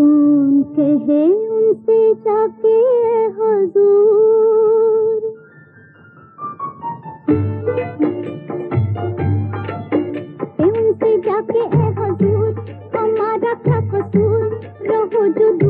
कौन कहे उनसे जाके हजूर? उनसे जाके हजूर हमारा क्या कसूर? रहो जो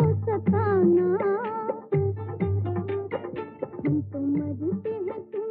सताना। हम तो मरते हैं